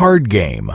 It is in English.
card game.